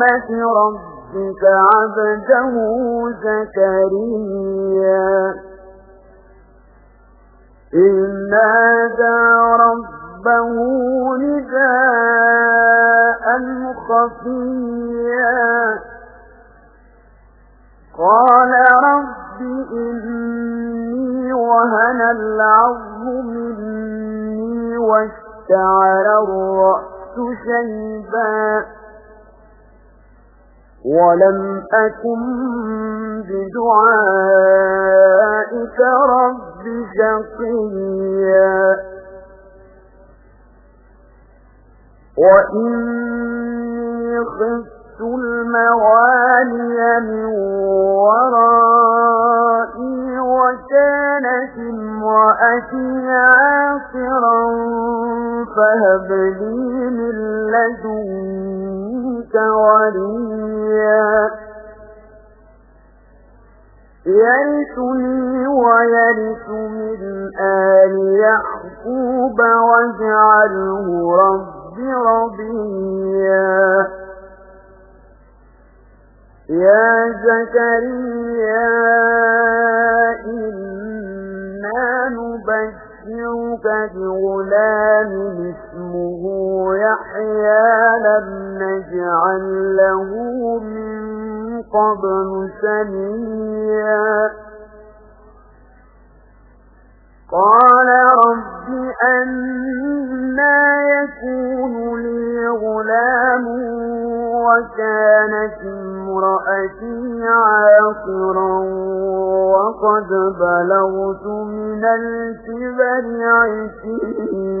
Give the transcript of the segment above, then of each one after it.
رحمة ربك عبده زكريا. إذ نادى ربه نداء خفيا. قال رب إني وهن العظم مني واشتعل الرأس شيبا. ولم أكن بدعائك رب شقيا وإني خفت الموالي من ورائي وكانت امرأتي عاصرا فهب لي من لدنك وليا يرثني ويرث من آل يعقوب واجعله رب رضيا. يا زكريا إنا نبشرك بغلام اسمه يحيى لم نجعل له من قبل سميا. قال رب أنا يكون لي غلام وكانت امرأتي عاصرا وقد بلغت من الكبر عتيا.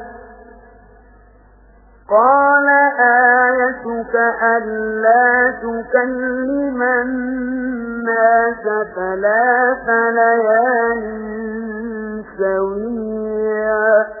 قال آيتك ألا تكلم الناس ثلاث ليال سويا.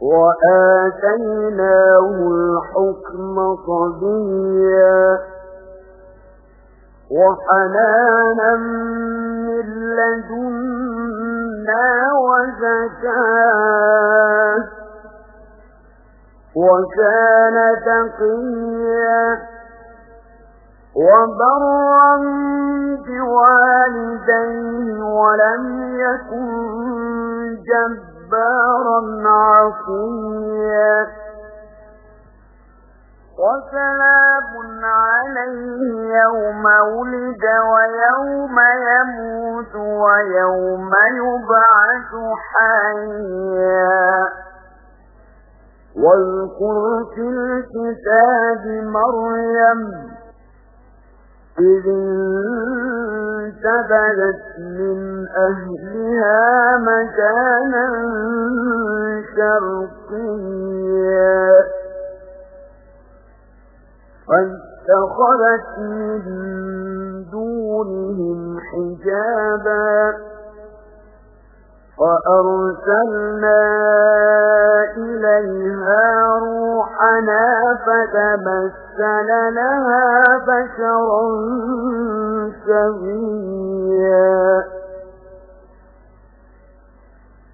وآتيناه الحكم صبيا وحنانا من لدنا وزكاة وكان تقيا وبرا بوالديه ولم يكن جبارا عصيا. وسلام عليه يوم ولد ويوم يموت ويوم يبعث حيا. واذكر في الكتاب مريم إذ انتبذت من أهلها مكانا شرقيا. فاتخذت من دونهم حجابا. وأرسلنا إليها روحنا فتبسل لها بشرا سويا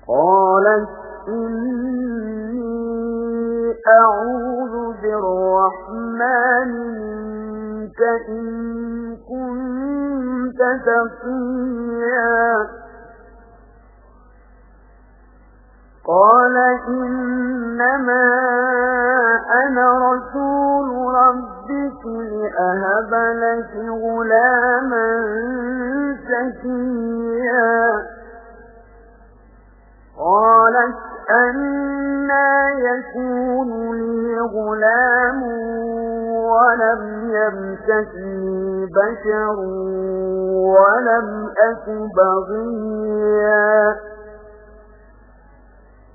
قالت إني أعوذ بالرحمن منك إن كنت تقيا. قال إنما أنا رسول ربك لأهب لك غلاما سكيا قالت أنا يكون لي غلام ولم يمسكني بشر ولم أك بغيا.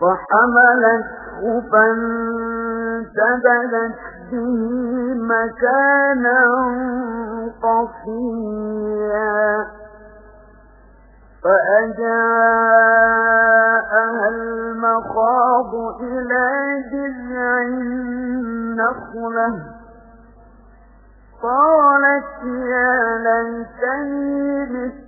فحملته فانتبذت به مكانا قصيا فأجاءها المخاض إلى جذع النخلة قالت يا ليتني مت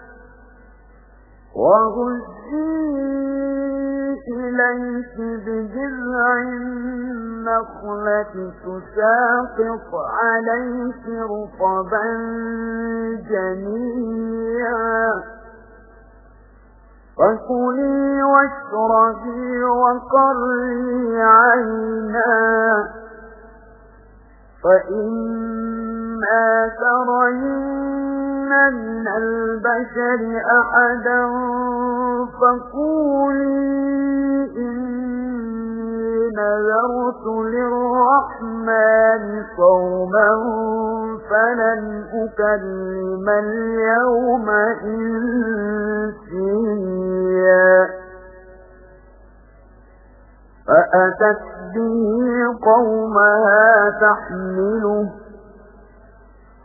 وهزي إليك بجذع النخلة تساقط عليك رطبا جنيا فكلي واشربي وقري عينا فإما ترين من البشر أحدا فقولي إني نذرت للرحمن صوما فلن أكلم اليوم إنسيا. فأتت به قومها تحمله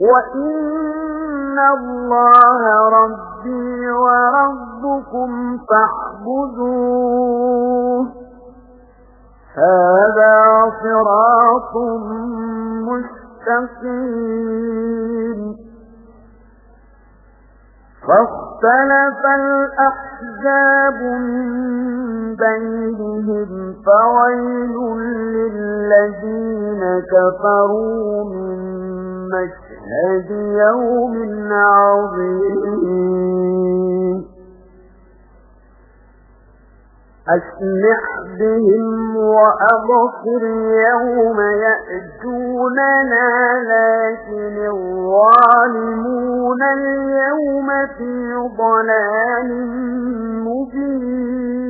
وإن الله ربي وربكم فاعبدوه هذا صراط مستقيم فاختلف الأحزاب من بينهم فويل للذين كفروا من مشهد يوم عظيم. أسمع بهم وأبصر يوم يأتوننا لكن الظالمون اليوم في ضلال مبين.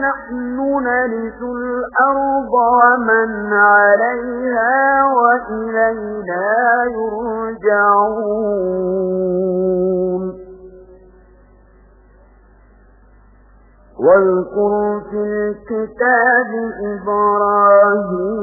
نحن نرث الأرض ومن عليها وإلينا يرجعون. واذكر في الكتاب إبراهيم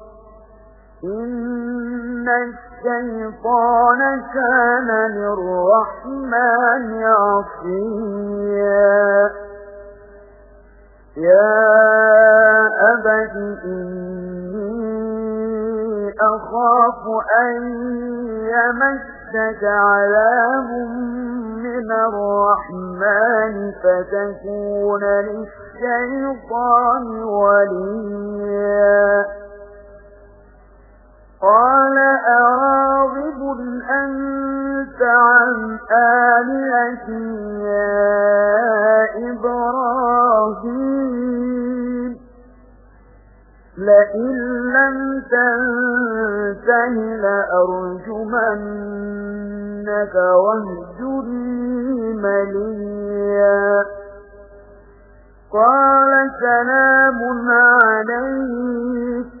إن الشيطان كان للرحمن عصيا يا أبت إني أخاف أن يمسك عذاب من الرحمن فتكون للشيطان وليا قال أراغب أنت عن آلهتي يا إبراهيم؟ لئن لم تنته لأرجمنك واهجرني مليا. قال سلام عليك.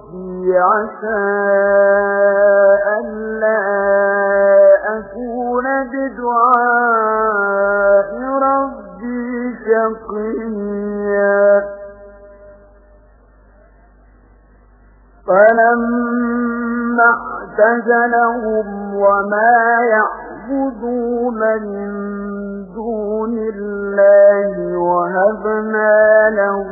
عسى أن لا أكون بدعاء ربي شقيا. فلما اعتزلهم وما يعبدون من دون الله وهبنا له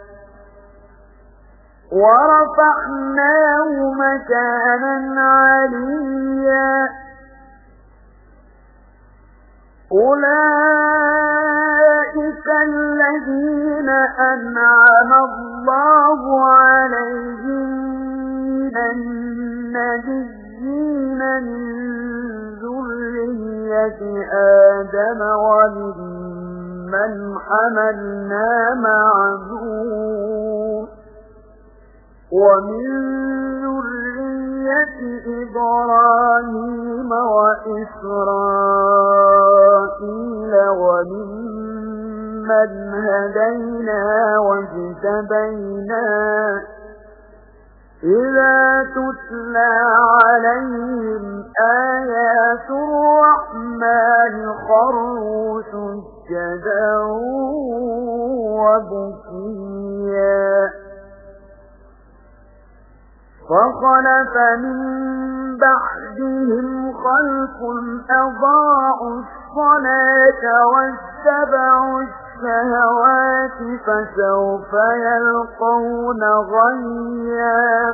ورفعناه مكانا عليا. أولئك الذين أنعم الله عليهم من النبيين من ذرية آدم وممن حملنا مع نور ومن ذرية إبراهيم وإسرائيل وممن هدينا واجتبينا إذا تتلى عليهم آيات الرحمن خروا سجدا وبكيا. فخلف من بعدهم خلق أضاعوا الصلاة واتبعوا الشهوات فسوف يلقون غيا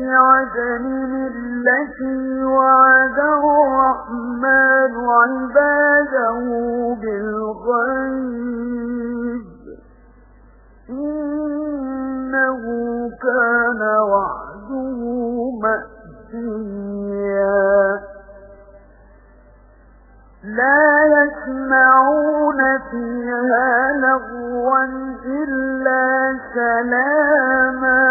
عدن التي وعد الرحمن عباده بالغيب. إنه كان وعده مأتيا. لا يسمعون فيها لغوا إلا سلاما.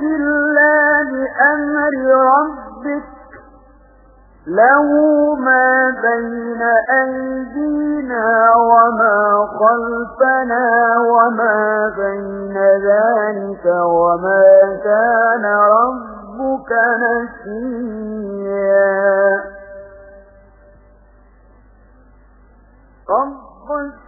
إلا بأمر ربك له ما بين أيدينا وما خلفنا وما بين ذلك وما كان ربك نسيا رب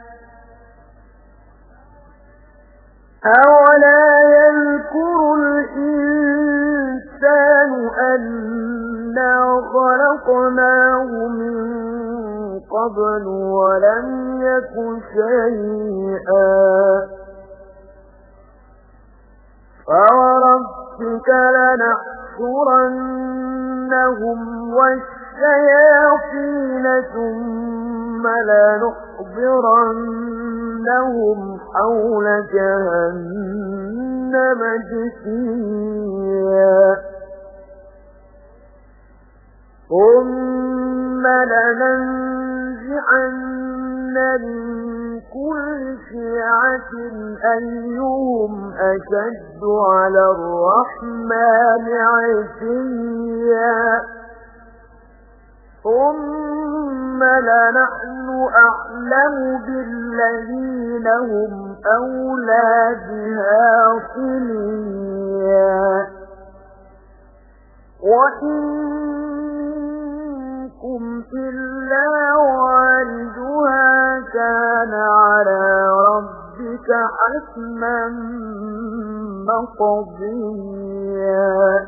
أولا يذكر الإنسان أنا خلقناه من قبل ولم يك شيئا فوربك لنحشرنهم والشياطين ثم لنحضرنهم حول جهنم جثيا. ثم لننزعن من كل شيعة أيهم أشد على الرحمن عشيا ثم لنحن أعلم بالذين هم أولى بها صليا وإن منكم إلا والدها كان على ربك حتما مقضيا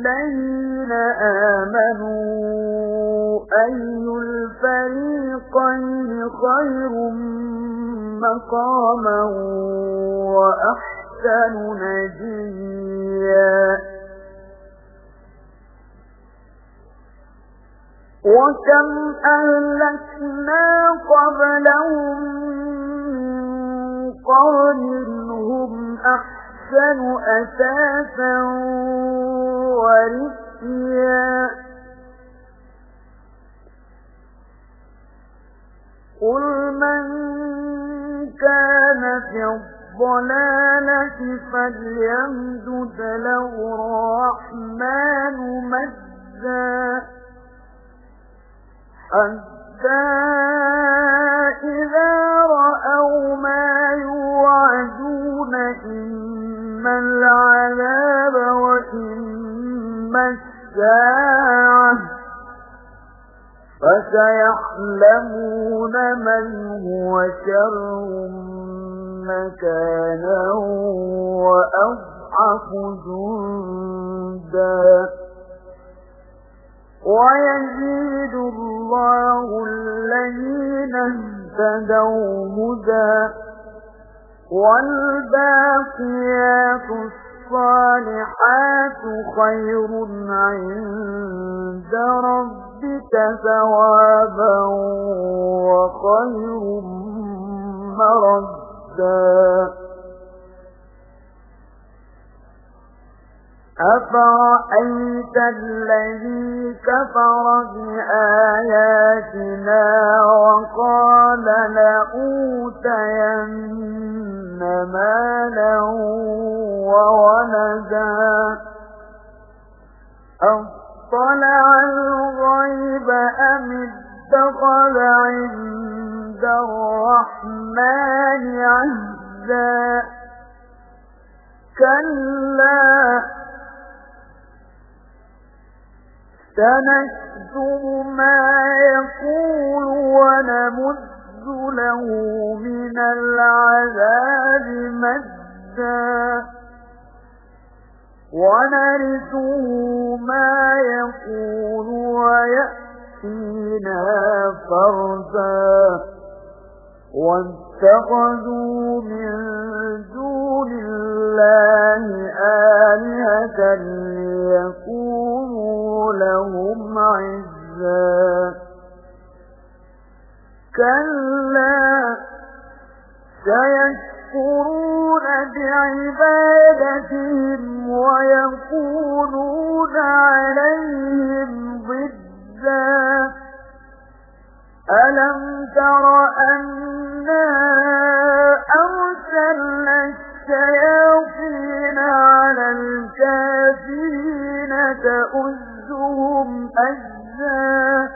للذين آمنوا أي الفريقين خير مقاما وأحسن نجيا. وكم أهلكنا قبلهم من قرن هم أحسن أساسا ورثيا قل من كان في الضلالة فليمدد له الرحمن مدا حتى فسيحلمون من هو شر مكانا وأضعف جندا. ويزيد الله الذين اهتدوا هدى. والباقيات الصالحات خير عند ربك ثوابا وخير مردا. أفرأيت الذي كفر بآياتنا وقال لأوتين مالا وولدا؟ أطلع الغيب أم اتخذ عند الرحمن عهدا؟ كلا. سنكتب ما يقول ونمد له من العذاب مدا. ونرثه ما يقول ويأتينا فردا. واتخذوا من دون الله آلهة ليكونوا لهم عزا. كلا سيشكرون بعبادتهم ويكونون عليهم ضدا ألم تر أنا أرسلنا الشياطين على الكافرين تأزهم أجزا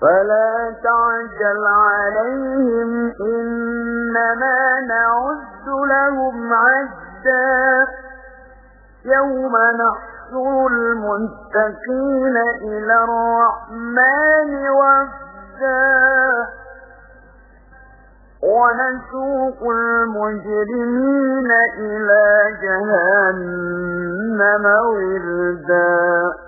فلا تعجل عليهم إنما نعد لهم عدا يوم نحشر المتقين إلى الرحمن وفدا. ونسوق المجرمين إلى جهنم وردا.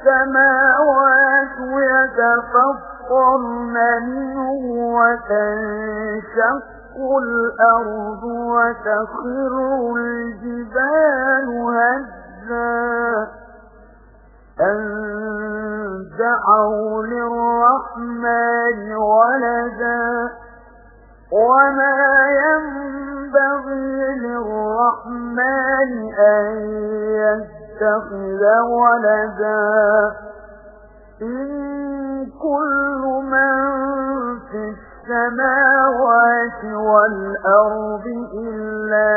السماوات يتفطرن منه وتنشق الأرض وتخر الجبال هزا. أن دعوا للرحمن ولدا. وما ينبغي للرحمن أن يتخذ ولدا. إن كل من في السماوات والأرض إلا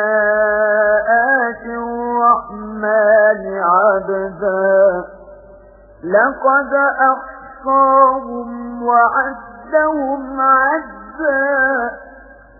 آتي الرحمن عبدا. لقد أحصاهم وعدهم عدا.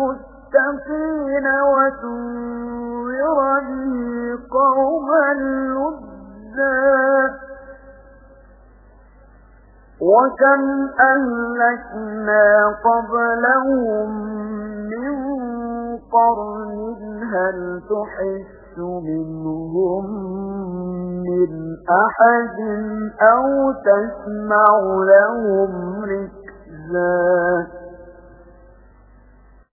وتنذر به قوما وكم أهلكنا قبلهم من قرن هل تحس منهم من أحد أو تسمع لهم ركزا